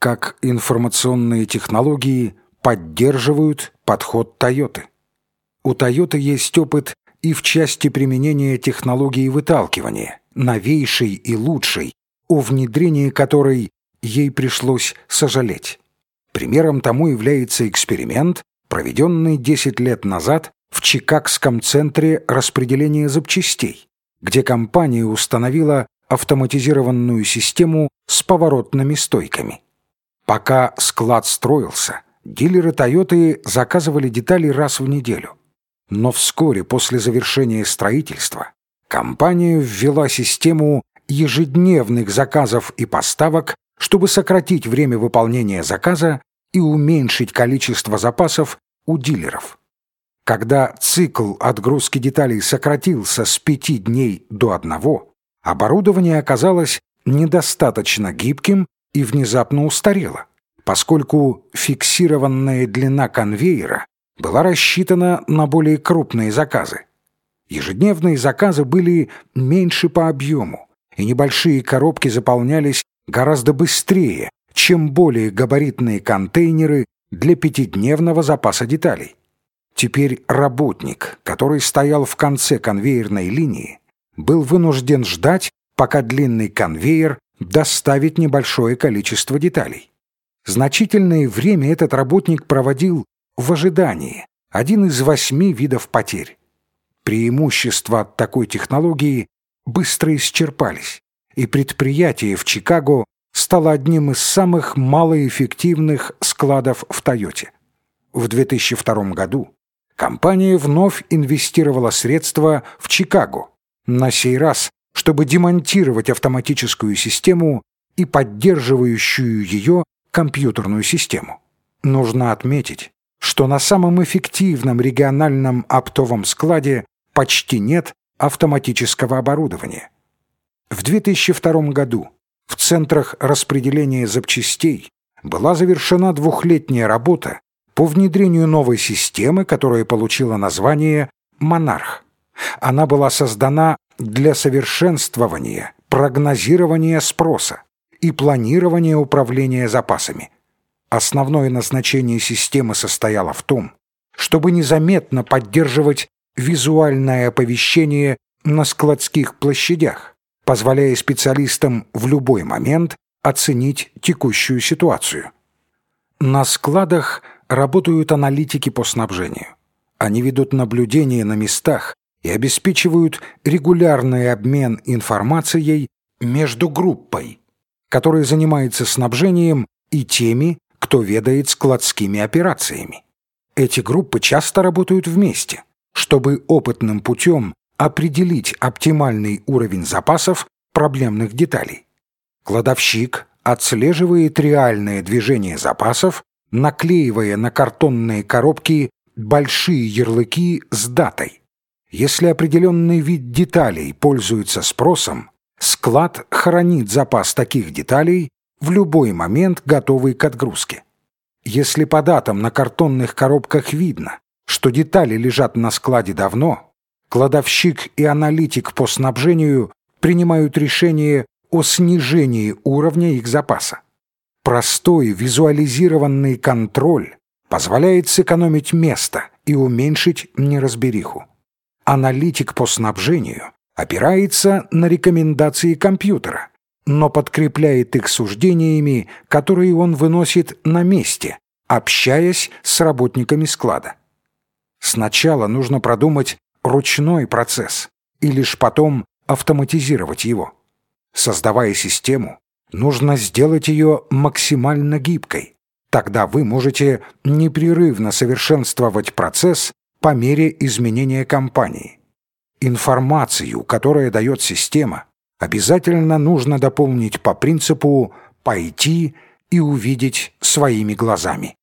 как информационные технологии поддерживают подход Toyota. У Toyota есть опыт и в части применения технологии выталкивания, новейшей и лучшей, о внедрении которой ей пришлось сожалеть. Примером тому является эксперимент, проведенный 10 лет назад в Чикагском центре распределения запчастей, где компания установила автоматизированную систему с поворотными стойками. Пока склад строился, дилеры Toyota заказывали детали раз в неделю. Но вскоре после завершения строительства компания ввела систему ежедневных заказов и поставок, чтобы сократить время выполнения заказа и уменьшить количество запасов у дилеров. Когда цикл отгрузки деталей сократился с пяти дней до одного, оборудование оказалось недостаточно гибким и внезапно устарело, поскольку фиксированная длина конвейера была рассчитана на более крупные заказы. Ежедневные заказы были меньше по объему, и небольшие коробки заполнялись гораздо быстрее, чем более габаритные контейнеры для пятидневного запаса деталей. Теперь работник, который стоял в конце конвейерной линии, был вынужден ждать, пока длинный конвейер доставит небольшое количество деталей. Значительное время этот работник проводил в ожидании, один из восьми видов потерь. Преимущества от такой технологии быстро исчерпались, и предприятие в Чикаго стало одним из самых малоэффективных складов в Тойоте. В 2002 году компания вновь инвестировала средства в Чикаго, на сей раз, чтобы демонтировать автоматическую систему и поддерживающую ее компьютерную систему. Нужно отметить, что на самом эффективном региональном оптовом складе почти нет автоматического оборудования. В 2002 году в центрах распределения запчастей была завершена двухлетняя работа по внедрению новой системы, которая получила название «Монарх». Она была создана для совершенствования, прогнозирования спроса и планирования управления запасами. Основное назначение системы состояло в том, чтобы незаметно поддерживать визуальное оповещение на складских площадях, позволяя специалистам в любой момент оценить текущую ситуацию. На складах работают аналитики по снабжению. Они ведут наблюдения на местах и обеспечивают регулярный обмен информацией между группой, которая занимается снабжением, и теми, кто ведает складскими операциями. Эти группы часто работают вместе, чтобы опытным путем определить оптимальный уровень запасов проблемных деталей. Кладовщик отслеживает реальное движение запасов, наклеивая на картонные коробки большие ярлыки с датой. Если определенный вид деталей пользуется спросом, склад хранит запас таких деталей в любой момент, готовый к отгрузке. Если по датам на картонных коробках видно, что детали лежат на складе давно, кладовщик и аналитик по снабжению принимают решение о снижении уровня их запаса. Простой визуализированный контроль позволяет сэкономить место и уменьшить неразбериху аналитик по снабжению опирается на рекомендации компьютера, но подкрепляет их суждениями, которые он выносит на месте, общаясь с работниками склада. Сначала нужно продумать ручной процесс и лишь потом автоматизировать его. Создавая систему, нужно сделать ее максимально гибкой. Тогда вы можете непрерывно совершенствовать процесс по мере изменения компании. Информацию, которая дает система, обязательно нужно дополнить по принципу «пойти и увидеть своими глазами».